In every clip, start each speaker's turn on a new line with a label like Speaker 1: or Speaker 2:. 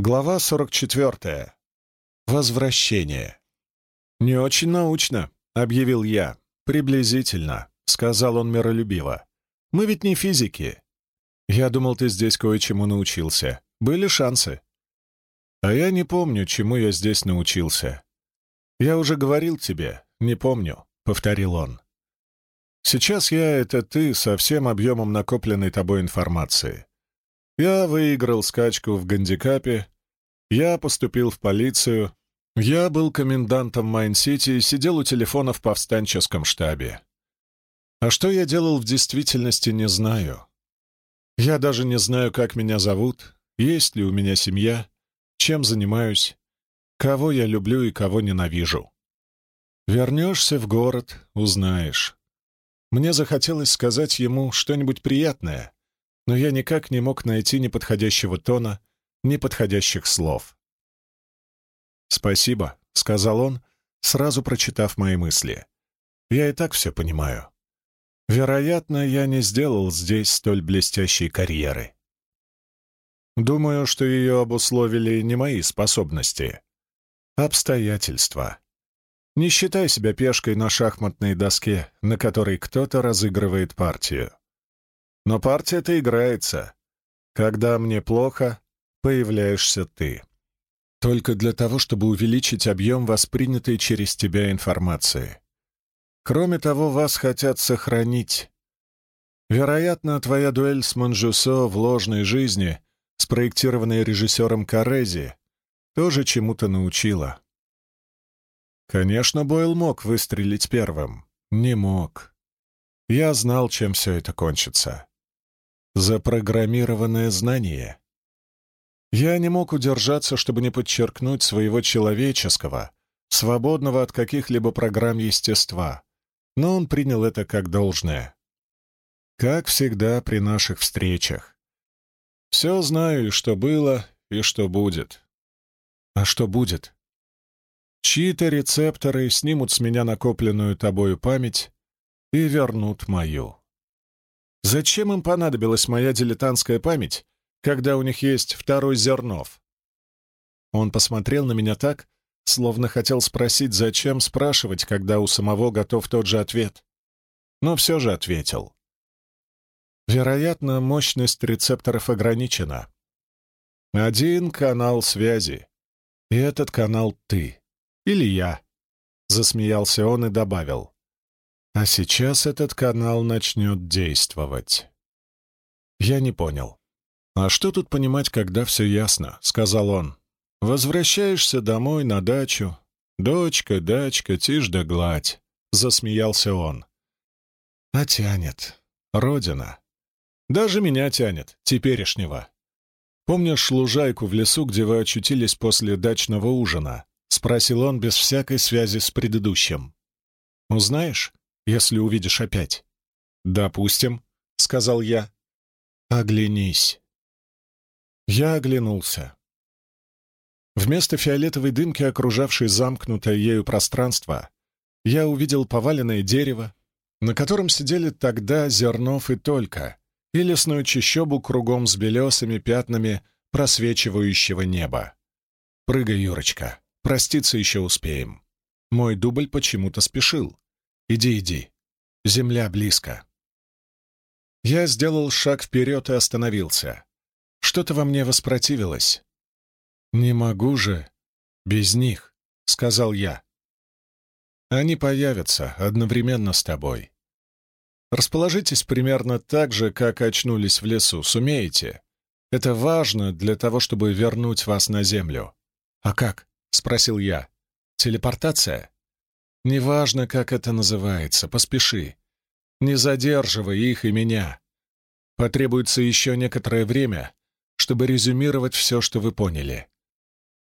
Speaker 1: Глава 44. Возвращение. «Не очень научно», — объявил я. «Приблизительно», — сказал он миролюбиво. «Мы ведь не физики. Я думал, ты здесь кое-чему научился. Были шансы». «А я не помню, чему я здесь научился. Я уже говорил тебе, не помню», — повторил он. «Сейчас я — это ты со всем объемом накопленной тобой информации. Я выиграл скачку в гандикапе, я поступил в полицию, я был комендантом Майн-Сити и сидел у телефона в повстанческом штабе. А что я делал в действительности, не знаю. Я даже не знаю, как меня зовут, есть ли у меня семья, чем занимаюсь, кого я люблю и кого ненавижу. Вернешься в город — узнаешь. Мне захотелось сказать ему что-нибудь приятное, но я никак не мог найти ни подходящего тона, ни подходящих слов. «Спасибо», — сказал он, сразу прочитав мои мысли. «Я и так все понимаю. Вероятно, я не сделал здесь столь блестящей карьеры. Думаю, что ее обусловили не мои способности. Обстоятельства. Не считай себя пешкой на шахматной доске, на которой кто-то разыгрывает партию. Но партия-то играется. Когда мне плохо, появляешься ты. Только для того, чтобы увеличить объем воспринятой через тебя информации. Кроме того, вас хотят сохранить. Вероятно, твоя дуэль с Манжусо в ложной жизни, спроектированная режиссером Карези, тоже чему-то научила. Конечно, Бойл мог выстрелить первым. Не мог. Я знал, чем все это кончится. Запрограммированное знание. Я не мог удержаться, чтобы не подчеркнуть своего человеческого, свободного от каких-либо программ естества, но он принял это как должное. Как всегда при наших встречах. Все знаю, и что было, и что будет. А что будет? Чьи-то рецепторы снимут с меня накопленную тобою память и вернут мою. Зачем им понадобилась моя дилетантская память, когда у них есть второй Зернов? Он посмотрел на меня так, словно хотел спросить, зачем спрашивать, когда у самого готов тот же ответ. Но все же ответил. Вероятно, мощность рецепторов ограничена. Один канал связи, и этот канал ты. Или я. Засмеялся он и добавил. А сейчас этот канал начнет действовать. Я не понял. «А что тут понимать, когда все ясно?» — сказал он. «Возвращаешься домой на дачу. Дочка, дачка, тишь да гладь», — засмеялся он. «А тянет. Родина. Даже меня тянет, теперешнего. Помнишь лужайку в лесу, где вы очутились после дачного ужина?» — спросил он без всякой связи с предыдущим. «Узнаешь?» Если увидишь опять». «Допустим», — сказал я. «Оглянись». Я оглянулся. Вместо фиолетовой дымки, окружавшей замкнутое ею пространство, я увидел поваленное дерево, на котором сидели тогда Зернов и только, и лесную чащобу кругом с белесыми пятнами просвечивающего неба. «Прыгай, Юрочка, проститься еще успеем». Мой дубль почему-то спешил. Иди, иди. Земля близко. Я сделал шаг вперед и остановился. Что-то во мне воспротивилось. «Не могу же без них», — сказал я. «Они появятся одновременно с тобой. Расположитесь примерно так же, как очнулись в лесу. Сумеете? Это важно для того, чтобы вернуть вас на Землю». «А как?» — спросил я. «Телепортация?» Неважно, как это называется, поспеши. Не задерживай их и меня. Потребуется еще некоторое время, чтобы резюмировать все, что вы поняли.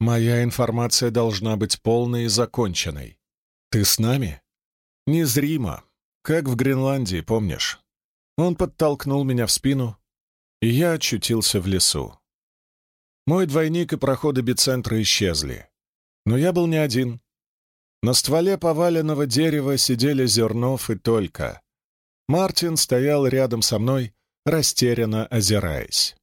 Speaker 1: Моя информация должна быть полной и законченной. Ты с нами? Незримо, как в Гренландии, помнишь? Он подтолкнул меня в спину, и я очутился в лесу. Мой двойник и проходы бицентра исчезли. Но я был не один. На стволе поваленного дерева сидели Зернов и только. Мартин стоял рядом со мной, растерянно озираясь.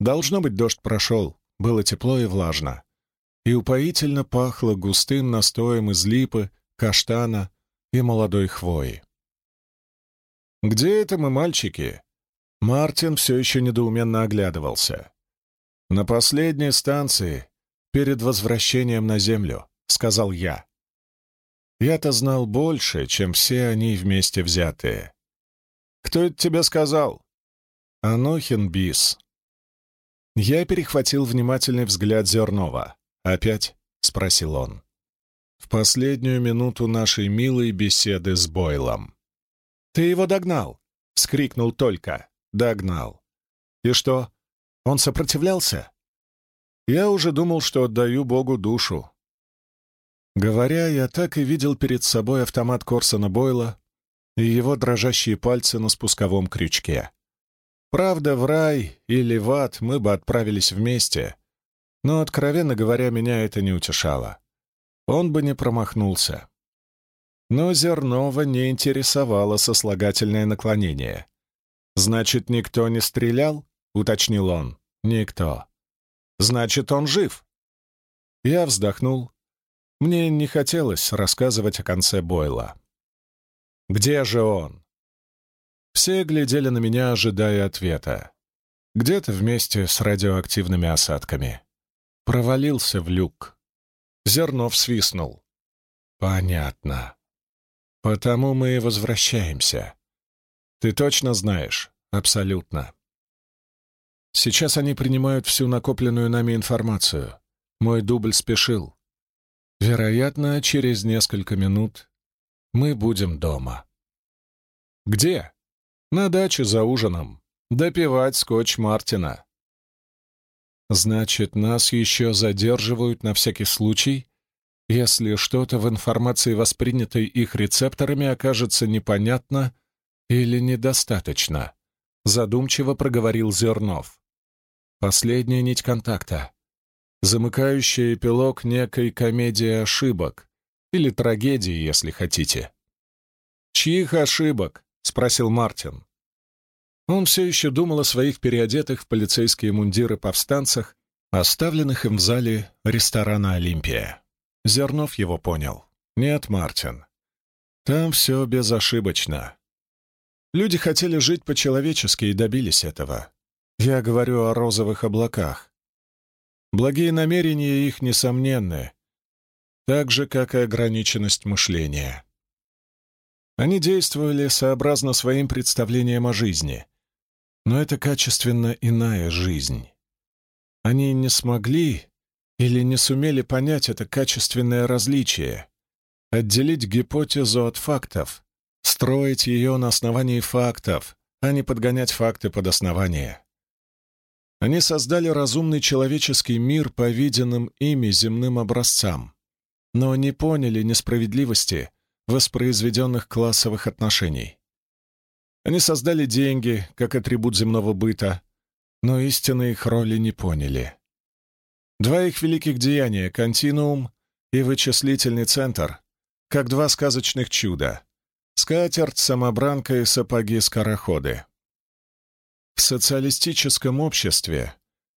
Speaker 1: Должно быть, дождь прошел. было тепло и влажно, и упоительно пахло густым настоем из липы, каштана и молодой хвои. «Где это мы, мальчики?» Мартин все еще недоуменно оглядывался. «На последней станции, перед возвращением на Землю», — сказал я. Я-то знал больше, чем все они вместе взятые. «Кто это тебе сказал?» «Анохин Бис». Я перехватил внимательный взгляд Зернова. «Опять?» — спросил он. В последнюю минуту нашей милой беседы с Бойлом. «Ты его догнал!» — вскрикнул только. «Догнал». «И что, он сопротивлялся?» «Я уже думал, что отдаю Богу душу». Говоря, я так и видел перед собой автомат Корсона Бойла и его дрожащие пальцы на спусковом крючке. Правда, в рай или в ад мы бы отправились вместе, но, откровенно говоря, меня это не утешало. Он бы не промахнулся. Но Зернова не интересовало сослагательное наклонение. «Значит, никто не стрелял?» — уточнил он. «Никто». «Значит, он жив?» Я вздохнул. Мне не хотелось рассказывать о конце Бойла. «Где же он?» Все глядели на меня, ожидая ответа. Где-то вместе с радиоактивными осадками. Провалился в люк. Зернов свистнул. «Понятно. Потому мы и возвращаемся. Ты точно знаешь? Абсолютно. Сейчас они принимают всю накопленную нами информацию. Мой дубль спешил. Вероятно, через несколько минут мы будем дома. Где? На даче за ужином. Допивать скотч Мартина. Значит, нас еще задерживают на всякий случай, если что-то в информации, воспринятой их рецепторами, окажется непонятно или недостаточно, задумчиво проговорил Зернов. Последняя нить контакта. Замыкающий эпилог некой комедии ошибок. Или трагедии, если хотите. «Чьих ошибок?» — спросил Мартин. Он все еще думал о своих переодетых в полицейские мундиры повстанцах, оставленных им в зале ресторана «Олимпия». Зернов его понял. «Нет, Мартин. Там все безошибочно. Люди хотели жить по-человечески и добились этого. Я говорю о розовых облаках. Благие намерения их несомненны, так же, как и ограниченность мышления. Они действовали сообразно своим представлениям о жизни, но это качественно иная жизнь. Они не смогли или не сумели понять это качественное различие, отделить гипотезу от фактов, строить ее на основании фактов, а не подгонять факты под основание. Они создали разумный человеческий мир по виденным ими земным образцам, но не поняли несправедливости воспроизведенных классовых отношений. Они создали деньги как атрибут земного быта, но истинно их роли не поняли. Два их великих деяния — континуум и вычислительный центр, как два сказочных чуда — скатерть, самобранка и сапоги-скороходы. В социалистическом обществе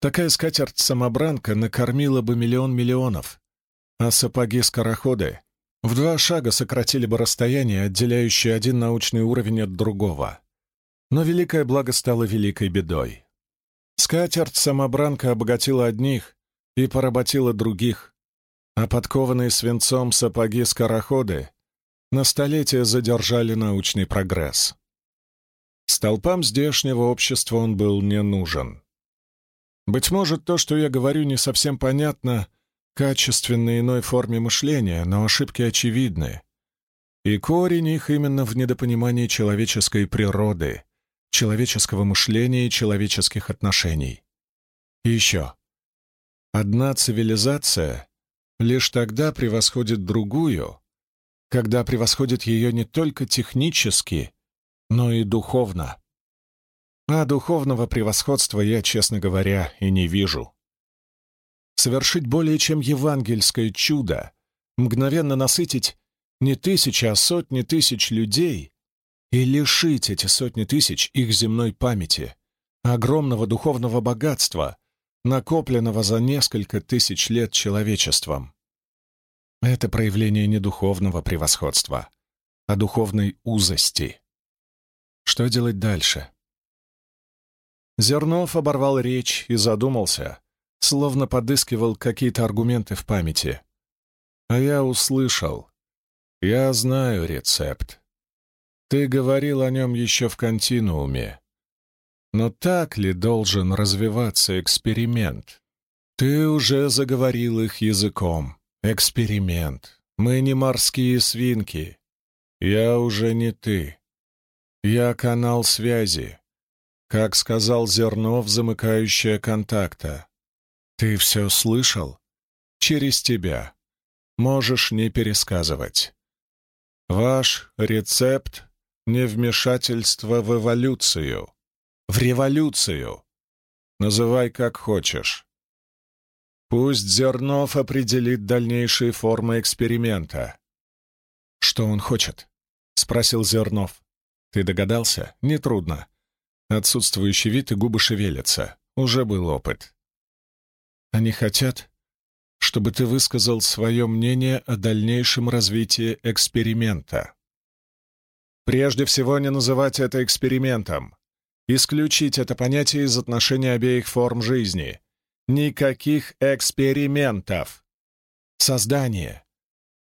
Speaker 1: такая скатерть-самобранка накормила бы миллион миллионов, а сапоги-скороходы в два шага сократили бы расстояние, отделяющее один научный уровень от другого. Но великое благо стало великой бедой. Скатерть-самобранка обогатила одних и поработила других, а подкованные свинцом сапоги-скороходы на столетия задержали научный прогресс. Столпам здешнего общества он был не нужен. Быть может, то, что я говорю, не совсем понятно качественной иной форме мышления, но ошибки очевидны. И корень их именно в недопонимании человеческой природы, человеческого мышления и человеческих отношений. И еще. Одна цивилизация лишь тогда превосходит другую, когда превосходит ее не только технически, но и духовно. А духовного превосходства я, честно говоря, и не вижу. Совершить более чем евангельское чудо, мгновенно насытить не тысячи, а сотни тысяч людей и лишить эти сотни тысяч их земной памяти, огромного духовного богатства, накопленного за несколько тысяч лет человечеством. Это проявление не духовного превосходства, а духовной узости. Что делать дальше? Зернов оборвал речь и задумался, словно подыскивал какие-то аргументы в памяти. А я услышал. Я знаю рецепт. Ты говорил о нем еще в континууме. Но так ли должен развиваться эксперимент? Ты уже заговорил их языком. Эксперимент. Мы не морские свинки. Я уже не ты. Я канал связи. Как сказал Зернов, замыкающая контакта. Ты все слышал? Через тебя. Можешь не пересказывать. Ваш рецепт — невмешательство в эволюцию. В революцию. Называй как хочешь. Пусть Зернов определит дальнейшие формы эксперимента. «Что он хочет?» — спросил Зернов. «Ты догадался? Нетрудно. Отсутствующий вид и губы шевелятся. Уже был опыт. Они хотят, чтобы ты высказал свое мнение о дальнейшем развитии эксперимента. Прежде всего, не называть это экспериментом. Исключить это понятие из отношений обеих форм жизни. Никаких экспериментов. Создание.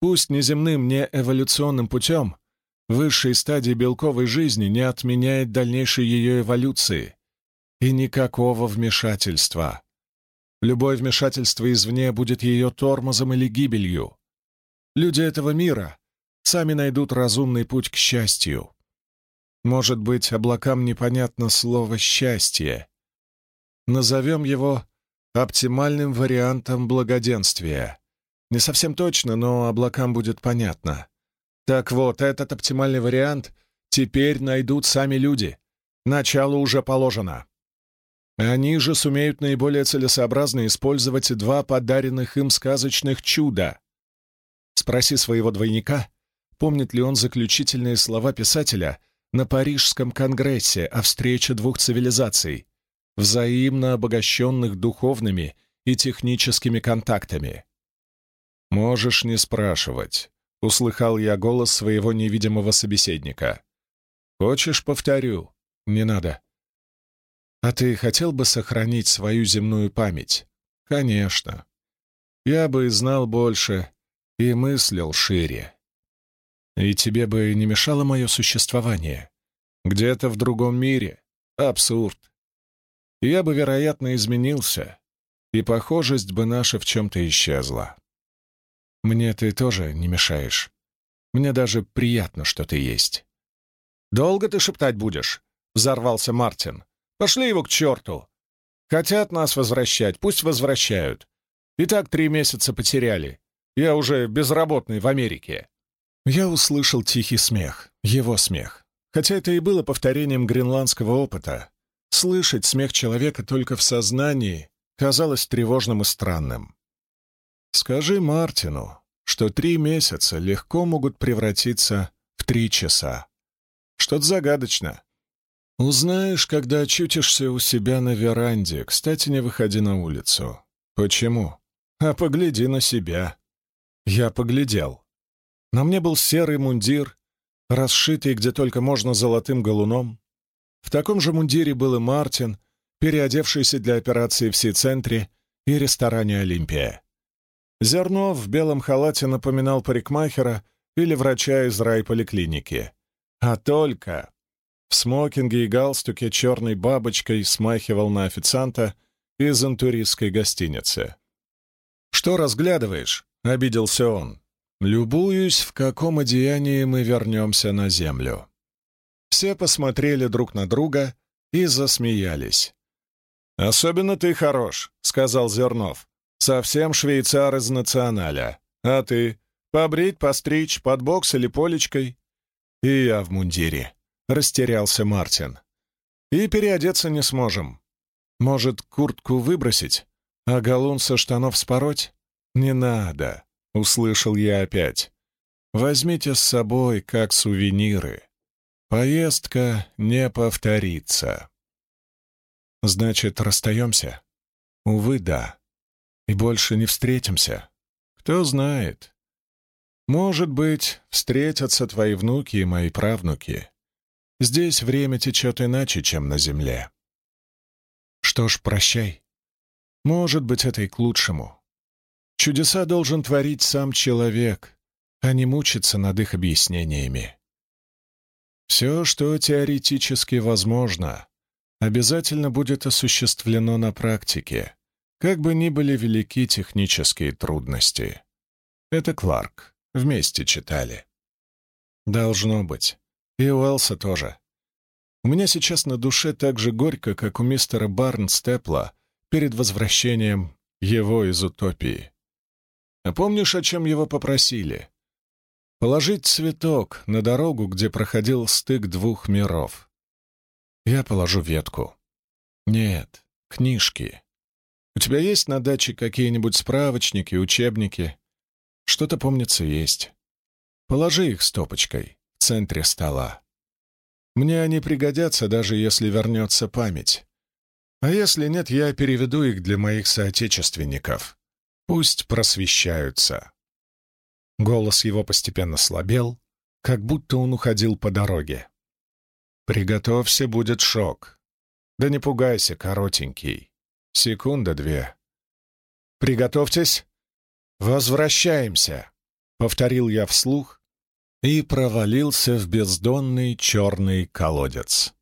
Speaker 1: Пусть неземным, не эволюционным путем, высшей стадии белковой жизни не отменяет дальнейшей ее эволюции. И никакого вмешательства. Любое вмешательство извне будет ее тормозом или гибелью. Люди этого мира сами найдут разумный путь к счастью. Может быть, облакам непонятно слово «счастье». Назовем его оптимальным вариантом благоденствия. Не совсем точно, но облакам будет понятно. Так вот, этот оптимальный вариант теперь найдут сами люди. Начало уже положено. Они же сумеют наиболее целесообразно использовать два подаренных им сказочных чуда. Спроси своего двойника, помнит ли он заключительные слова писателя на Парижском конгрессе о встрече двух цивилизаций, взаимно обогащенных духовными и техническими контактами. «Можешь не спрашивать», — услыхал я голос своего невидимого собеседника. «Хочешь, повторю?» «Не надо», а ты хотел бы сохранить свою земную память? Конечно. Я бы знал больше и мыслил шире. И тебе бы не мешало мое существование. Где-то в другом мире. Абсурд. Я бы, вероятно, изменился, и похожесть бы наша в чем-то исчезла. Мне ты тоже не мешаешь. Мне даже приятно, что ты есть. «Долго ты шептать будешь?» — взорвался Мартин. Пошли его к черту. Хотят нас возвращать, пусть возвращают. И так три месяца потеряли. Я уже безработный в Америке». Я услышал тихий смех, его смех. Хотя это и было повторением гренландского опыта. Слышать смех человека только в сознании казалось тревожным и странным. «Скажи Мартину, что три месяца легко могут превратиться в три часа. Что-то загадочно. Узнаешь, когда очутишься у себя на веранде. Кстати, не выходи на улицу. Почему? А погляди на себя. Я поглядел. На мне был серый мундир, расшитый где только можно золотым галуном. В таком же мундире был и Мартин, переодевшийся для операции в Си-центре и ресторане «Олимпия». Зернов в белом халате напоминал парикмахера или врача из райполиклиники. А только в смокинге и галстуке черной бабочкой смахивал на официанта из антуристской гостиницы. «Что разглядываешь?» — обиделся он. «Любуюсь, в каком одеянии мы вернемся на землю». Все посмотрели друг на друга и засмеялись. «Особенно ты хорош», — сказал Зернов. «Совсем швейцар из националя. А ты? Побрить, постричь, под бокс или полечкой?» «И я в мундире», растерялся Мартин. «И переодеться не сможем. Может, куртку выбросить, а галун со штанов спороть? Не надо», — услышал я опять. «Возьмите с собой как сувениры. Поездка не повторится». «Значит, расстаемся?» Увы, да. И больше не встретимся. Кто знает. Может быть, встретятся твои внуки и мои правнуки. Здесь время течет иначе, чем на земле. Что ж, прощай. Может быть, это и к лучшему. Чудеса должен творить сам человек, а не мучиться над их объяснениями. Все, что теоретически возможно, обязательно будет осуществлено на практике, как бы ни были велики технические трудности. Это Кларк. Вместе читали. Должно быть. И у Элса тоже. У меня сейчас на душе так же горько, как у мистера Барнстепла перед возвращением его из утопии. А помнишь, о чем его попросили? Положить цветок на дорогу, где проходил стык двух миров. Я положу ветку. Нет, книжки. У тебя есть на даче какие-нибудь справочники, учебники? Что-то, помнится, есть. Положи их стопочкой в центре стола. Мне они пригодятся, даже если вернется память. А если нет, я переведу их для моих соотечественников. Пусть просвещаются. Голос его постепенно слабел, как будто он уходил по дороге. «Приготовься, будет шок. Да не пугайся, коротенький. Секунда-две. Приготовьтесь. Возвращаемся!» — повторил я вслух и провалился в бездонный черный колодец.